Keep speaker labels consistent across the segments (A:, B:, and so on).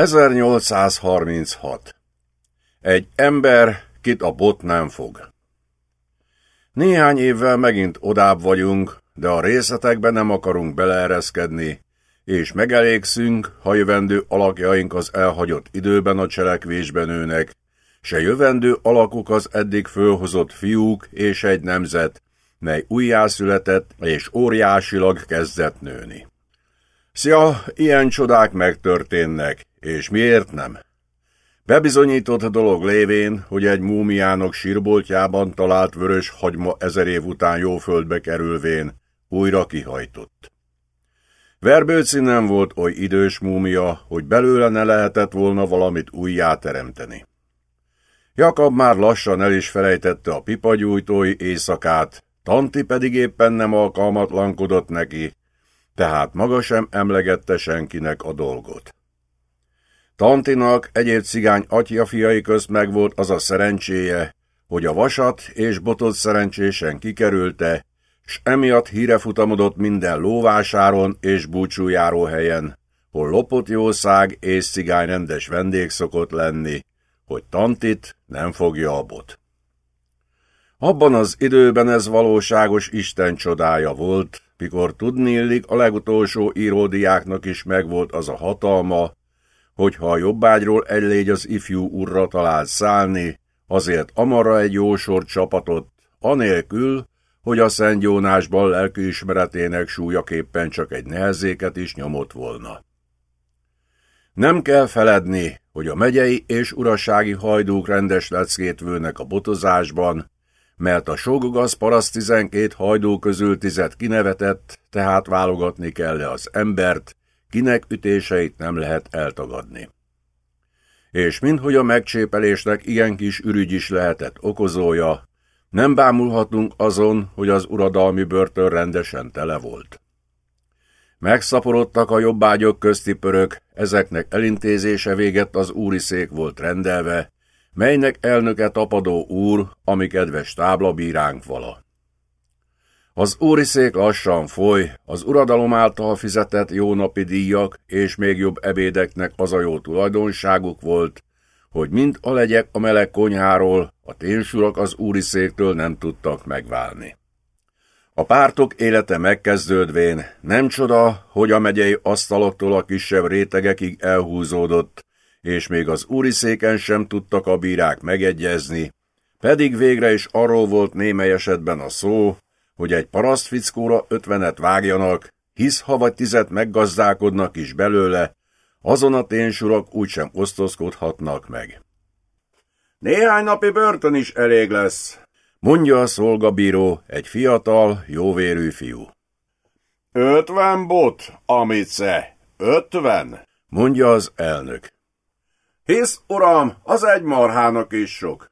A: 1836. Egy ember, kit a bot nem fog. Néhány évvel megint odább vagyunk, de a részletekben nem akarunk beleereszkedni, és megelégszünk, ha jövendő alakjaink az elhagyott időben a cselekvésben nőnek, se jövendő alakuk az eddig fölhozott fiúk és egy nemzet, mely újjászületett és óriásilag kezdett nőni. Szia, ilyen csodák megtörténnek, és miért nem? Bebizonyított dolog lévén, hogy egy múmiának sírboltjában talált vörös hagyma ezer év után jó földbe kerülvén újra kihajtott. Verbőci nem volt oly idős múmia, hogy belőle ne lehetett volna valamit újjá teremteni. Jakab már lassan el is felejtette a pipagyújtói éjszakát, Tanti pedig éppen nem alkalmatlankodott neki, tehát maga sem emlegette senkinek a dolgot. Tantinak egyéb cigány atyafiai közt megvolt az a szerencséje, hogy a vasat és botot szerencsésen kikerülte, s emiatt híre futamodott minden lóvásáron és búcsújáró helyen, hol lopott jószág és cigány rendes vendég szokott lenni, hogy Tantit nem fogja a bot. Abban az időben ez valóságos Isten csodája volt, mikor tudni illik a legutolsó íródiáknak is megvolt az a hatalma, hogyha a jobbágyról egy légy az ifjú urra talált szállni, azért amarra egy jó sor csapatot, anélkül, hogy a Szent Jónásban lelkiismeretének súlyaképpen csak egy nehezéket is nyomott volna. Nem kell feledni, hogy a megyei és urasági hajdúk rendes leckét vőnek a botozásban, mert a sogogaz paraszt tizenkét hajdú közül tizet kinevetett, tehát válogatni kell -e az embert, kinek ütéseit nem lehet eltagadni. És minthogy a megcsépelésnek ilyen kis ürügy is lehetett okozója, nem bámulhatunk azon, hogy az uradalmi börtön rendesen tele volt. Megszaporodtak a jobbágyok közti pörök, ezeknek elintézése véget az úri szék volt rendelve, melynek elnöke tapadó úr, ami kedves táblabíránk vala. Az úri szék lassan foly, az uradalom által fizetett jó napi díjak és még jobb ebédeknek az a jó tulajdonságuk volt, hogy mind a legyek a meleg konyháról, a ténysurak az úri széktől nem tudtak megválni. A pártok élete megkezdődvén nem csoda, hogy a megyei asztaloktól a kisebb rétegekig elhúzódott, és még az úri széken sem tudtak a bírák megegyezni, pedig végre is arról volt némely esetben a szó, hogy egy parasztfickóra ötvenet vágjanak, hisz ha vagy tizet meggazdálkodnak is belőle, azon a ténysurak úgysem osztozkodhatnak meg. Néhány napi börtön is elég lesz, mondja a szolgabíró, egy fiatal, jóvérű fiú. Ötven bot, amice, ötven, mondja az elnök. Hisz, uram, az egy marhának is sok.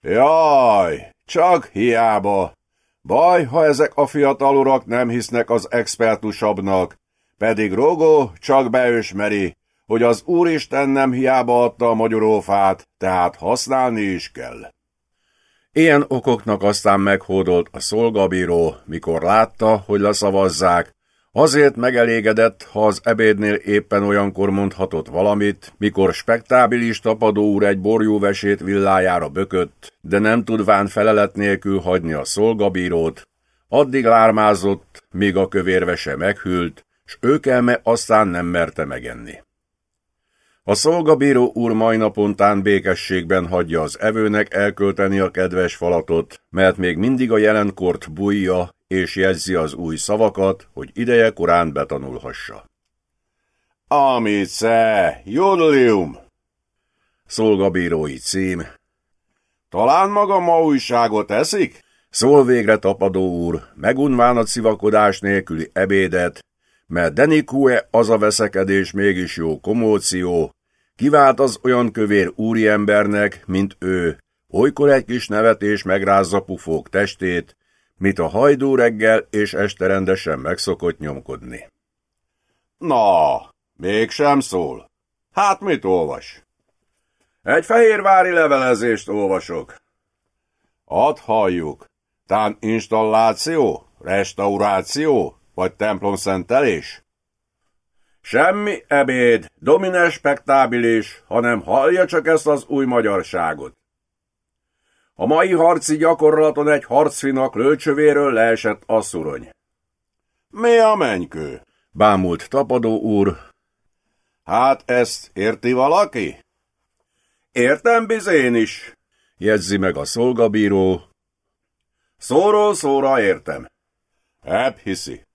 A: Jaj, csak hiába. Baj, ha ezek a fiatal urak nem hisznek az expertusabbnak, pedig Rogó csak beösmeri, hogy az Úristen nem hiába adta a magyarófát, tehát használni is kell. Ilyen okoknak aztán meghódolt a szolgabíró, mikor látta, hogy leszavazzák, Azért megelégedett, ha az ebédnél éppen olyankor mondhatott valamit, mikor spektábilis tapadó úr egy borjúvesét villájára bökött, de nem tudván felelet nélkül hagyni a szolgabírót, addig lármázott, míg a kövérvese meghűlt, s őkelme aztán nem merte megenni. A szolgabíró úr mai napontán békességben hagyja az evőnek elkölteni a kedves falatot, mert még mindig a jelenkort bújja, és jegyzi az új szavakat, hogy ideje korán betanulhassa. Amice, jodlium! Szolgabírói cím. Talán maga ma újságot eszik? Szól végre tapadó úr, megunván a civakodás nélküli ebédet, mert Denikue az a veszekedés mégis jó komóció, kivált az olyan kövér úriembernek, mint ő, olykor egy kis nevetés megrázza pufók testét, mit a hajdú reggel és este rendesen megszokott nyomkodni. Na, mégsem szól. Hát mit olvas? Egy fehérvári levelezést olvasok. Ad halljuk. Tán installáció, restauráció, vagy templom szentelés? Semmi ebéd, domine spektábilis, hanem hallja csak ezt az új magyarságot. A mai harci gyakorlaton egy harcfinak lőcsövéről leesett a szurony. Mi a menykő? bámult tapadó úr. Hát ezt érti valaki? Értem bizén is, jegyzi meg a szolgabíró. Szóról szóra értem. Ebb hiszi.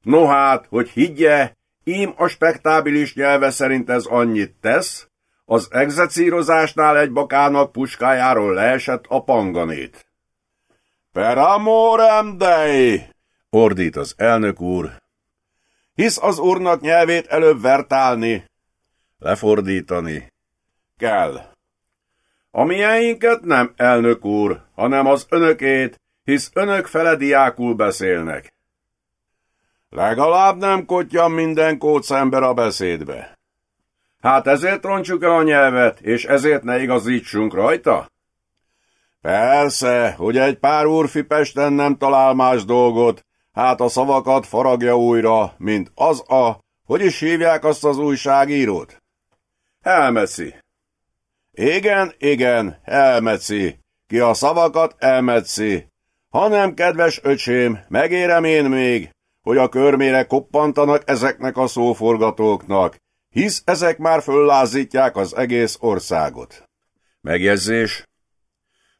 A: No hát, hogy higgye, ím a spektábilis nyelve szerint ez annyit tesz, az egzecírozásnál egy bakának puskájáról leesett a panganét. Per amorem dei! ordít az elnök úr. Hisz az úrnak nyelvét előbb vertálni, lefordítani. Kell. A mieinket nem, elnök úr, hanem az önökét, hisz önök fele beszélnek. Legalább nem kotyam minden kócember a beszédbe. Hát ezért roncsuk el a nyelvet, és ezért ne igazítsunk rajta? Persze, hogy egy pár úrfi Pesten nem talál más dolgot, hát a szavakat faragja újra, mint az a, hogy is hívják azt az újságírót? Elmeszi. Igen, igen, elmetszi. Ki a szavakat elmetszi. Hanem, kedves öcsém, megérem én még, hogy a körmére koppantanak ezeknek a szóforgatóknak, hisz ezek már föllázítják az egész országot. Megjegyzés.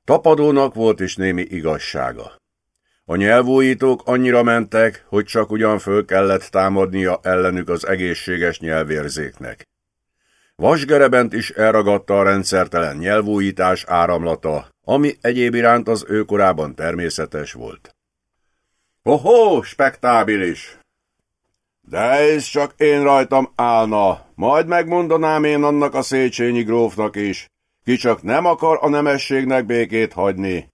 A: Tapadónak volt is némi igazsága. A nyelvújítók annyira mentek, hogy csak ugyan föl kellett támadnia ellenük az egészséges nyelvérzéknek. Vasgerebent is elragadta a rendszertelen nyelvújítás áramlata, ami egyéb iránt az ő korában természetes volt. Ohó, spektábilis! De ez csak én rajtam állna, majd megmondanám én annak a Széchenyi grófnak is, ki csak nem akar a nemességnek békét hagyni.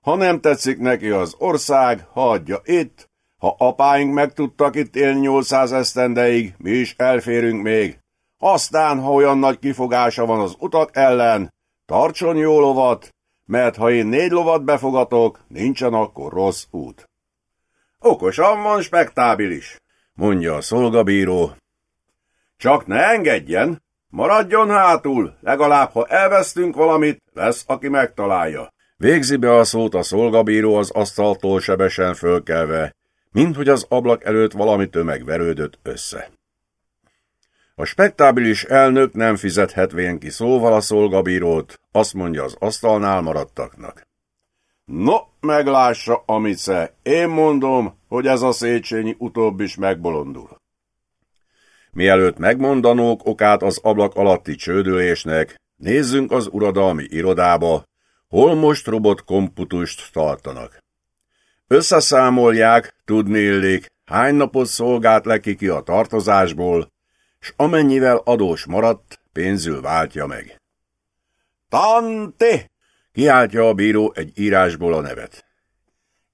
A: Ha nem tetszik neki az ország, hagyja itt, ha apáink meg tudtak itt élni 800 esztendeig, mi is elférünk még. Aztán, ha olyan nagy kifogása van az utak ellen, tartson jó lovat, mert ha én négy lovat befogatok, nincsen akkor rossz út. Okosan van spektábilis, mondja a szolgabíró. Csak ne engedjen, maradjon hátul, legalább ha elvesztünk valamit, lesz, aki megtalálja. Végzi be a szót a szolgabíró az asztaltól sebesen fölkelve, mint hogy az ablak előtt valami tömeg verődött össze. A spektábilis elnök nem fizethetvén ki szóval a szolgabírót, azt mondja az asztalnál maradtaknak. No, meglássa, Amice, én mondom, hogy ez a Széchenyi utóbb is megbolondul. Mielőtt megmondanók okát az ablak alatti csődülésnek, nézzünk az uradalmi irodába, hol most robot komputust tartanak. Összeszámolják, tudni illik, hány napot szolgált leki ki a tartozásból, s amennyivel adós maradt, pénzül váltja meg. Tante! Kiáltja a bíró egy írásból a nevet.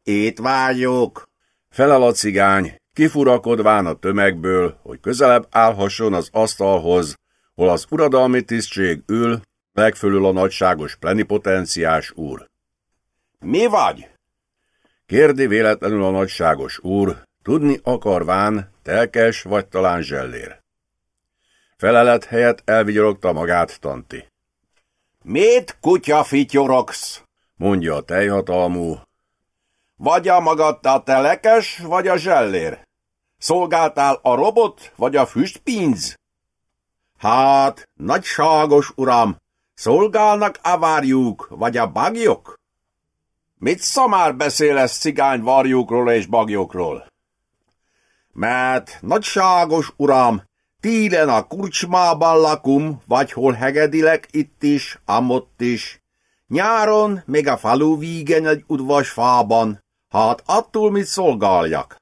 A: Ét vágyok! Felel a cigány, kifurakodván a tömegből, hogy közelebb állhasson az asztalhoz, hol az uradalmi tisztség ül, legfölül a nagyságos plenipotenciás úr. Mi vagy? Kérdi véletlenül a nagyságos úr, tudni akarván, telkes vagy talán zsellér. Felelet helyett elvigyorogta magát Tanti. Mit kutya fityorogsz? mondja a tejhatalmú. Vagy a magad a telekes, vagy a zsellér? Szolgáltál a robot, vagy a füstpinz? Hát, nagyságos uram, szolgálnak a várjuk, vagy a bagyok? Mit szamár beszélesz cigány varjukról és bagyokról? Mert, nagyságos uram, Tílen a kurcsmában lakum, vagy hol hegedilek itt is, amott is. Nyáron még a falu vígen egy udvas fában, hát attól mit szolgáljak.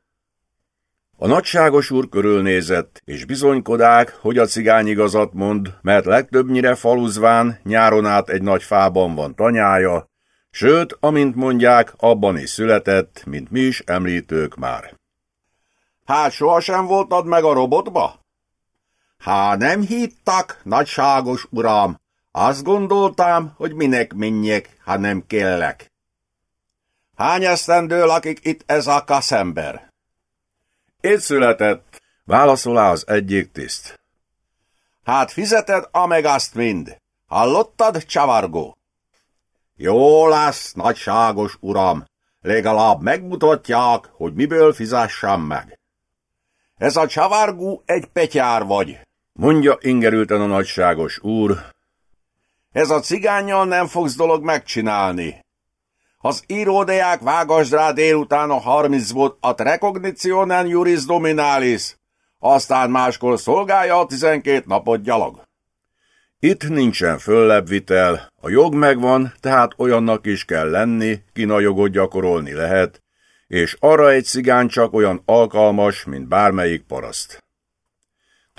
A: A nagyságos úr körülnézett, és bizonykodák, hogy a cigány igazat mond, mert legtöbbnyire faluzván nyáron át egy nagy fában van tanyája, sőt, amint mondják, abban is született, mint mi is említők már. Hát sohasem voltad meg a robotba? Ha nem hittak, nagyságos uram, azt gondoltam, hogy minek menjek, ha nem kellek. Hány esztendő lakik itt ez a kaszember? Itt született, Válaszolá az egyik tiszt.
B: Hát fizeted a meg azt mind. Hallottad, csavargó? Jó lesz, nagyságos uram. Legalább megmutatják, hogy miből fizessem meg. Ez a csavargó egy petyár vagy,
A: mondja ingerülten a nagyságos úr.
B: Ez a cigányjal nem fogsz dolog megcsinálni. Az íródeák vágasd rá délután a 30 volt a recognitionen juris dominalis, aztán máskor szolgálja a 12 napot gyalag.
A: Itt nincsen föllebbvitel, a jog megvan, tehát olyannak is kell lenni, ki a jogot gyakorolni lehet, és arra egy cigány csak olyan alkalmas, mint bármelyik paraszt.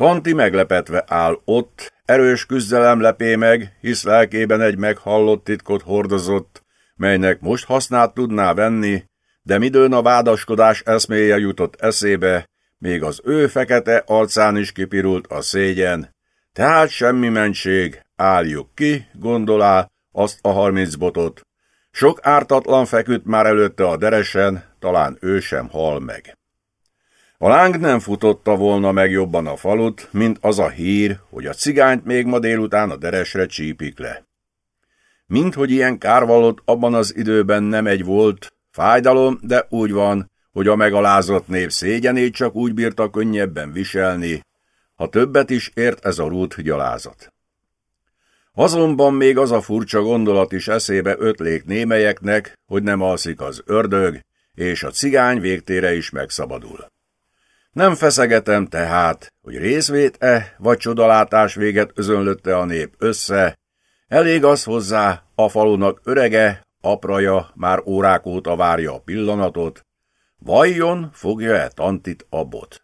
A: Tanti meglepetve áll ott, erős küzdelem lepé meg, hisz lelkében egy meghallott titkot hordozott, melynek most hasznát tudná venni, de midőn a vádaskodás eszméje jutott eszébe, még az ő fekete arcán is kipirult a szégyen, tehát semmi mentség, álljuk ki, gondolá, azt a harminc botot. Sok ártatlan feküdt már előtte a deresen, talán ő sem hal meg. A láng nem futotta volna meg jobban a falut, mint az a hír, hogy a cigányt még ma délután a deresre csípik le. Mint hogy ilyen kárvalott abban az időben nem egy volt, fájdalom, de úgy van, hogy a megalázott nép szégyenét csak úgy bírta könnyebben viselni, ha többet is ért ez a rút gyalázat. Azonban még az a furcsa gondolat is eszébe ötlék némelyeknek, hogy nem alszik az ördög, és a cigány végtére is megszabadul. Nem feszegetem tehát, hogy részvét-e vagy csodalátás véget özönlötte a nép össze, elég az hozzá, a falunak örege, apraja már órák óta várja a pillanatot, vajon fogja-e Tantit a bot?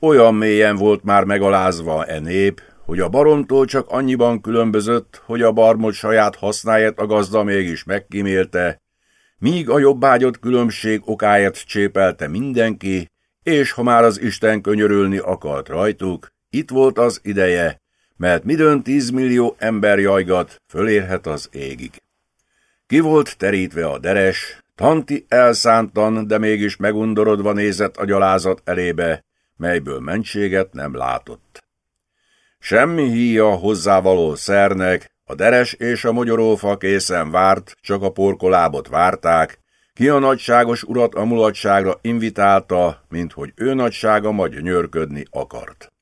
A: Olyan mélyen volt már megalázva e nép, hogy a barontól csak annyiban különbözött, hogy a barmot saját hasznáját a gazda mégis megkímélte, míg a jobbágyott különbség okáért csépelte mindenki, és ha már az Isten könyörülni akart rajtuk, itt volt az ideje, mert midőn tízmillió ember jajgat, fölérhet az égig. Ki volt terítve a deres, Tanti elszántan, de mégis megundorodva nézett a gyalázat elébe, melyből mentséget nem látott. Semmi híja hozzávaló szernek, a deres és a mogyorófa készen várt, csak a porkolábot várták, ki a nagyságos urat a mulatságra invitálta, mint hogy ő nagysága majd gyönyörködni akart.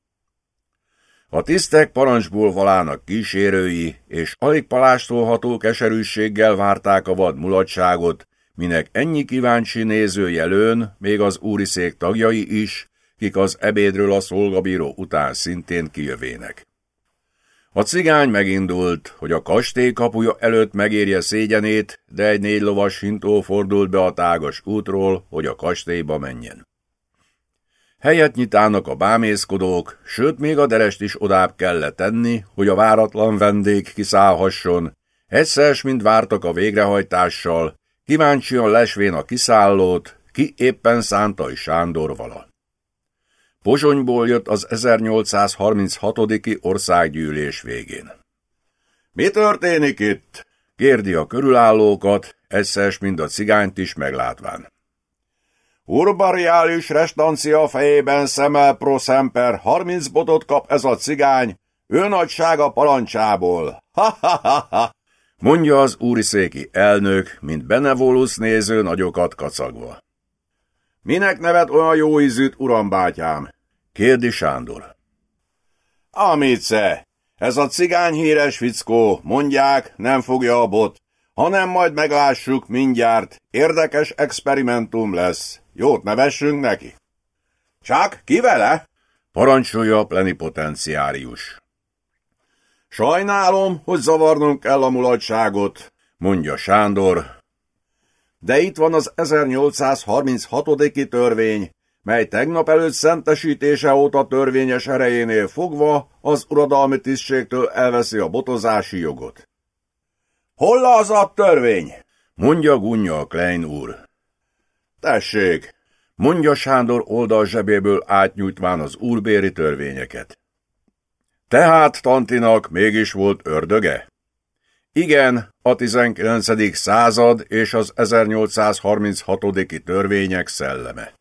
A: A tisztek parancsból valának kísérői, és alig palástolható keserűséggel várták a vad mulatságot, minek ennyi kíváncsi néző jelön, még az úriszék tagjai is, kik az ebédről a szolgabíró után szintén kijövének. A cigány megindult, hogy a kastély kapuja előtt megérje szégyenét, de egy négy lovas hintó fordult be a tágas útról, hogy a kastélyba menjen. Helyet nyitának a bámészkodók, sőt még a derest is odább kellett tenni, hogy a váratlan vendég kiszállhasson, egyszer, mint vártak a végrehajtással, kíváncsian lesvén a kiszállót, ki éppen Szántai Sándor vala. Pozsonyból jött az 1836. országgyűlés végén. Mi történik itt? kérdi a körülállókat, egyszer mind a cigányt is meglátván. Urbariális restancia fejében szemel pro szemper, 30 botot kap ez a cigány, ő nagysága palancsából. Ha-ha-ha-ha! Mondja az úriszéki elnök, mint benevolusz néző nagyokat kacagva. Minek nevet olyan jó ízűt, uram bátyám? Kérdi Sándor. Amice, ez a cigány híres fickó, mondják, nem fogja a bot, hanem majd meglássuk mindjárt, érdekes experimentum lesz. Jót nevessünk neki. Csak ki vele? Parancsolja a plenipotenciárius. Sajnálom, hogy zavarnunk kell a mulatságot, mondja Sándor. De itt van az 1836. törvény, mely tegnap előtt szentesítése óta törvényes erejénél fogva az uradalmi tisztségtől elveszi a botozási jogot. Hol az a törvény? mondja Gunja Klein úr. Tessék, mondja Sándor oldal zsebéből átnyújtván az úrbéri törvényeket. Tehát Tantinak mégis volt ördöge? Igen, a 19. század és az 1836. törvények szelleme.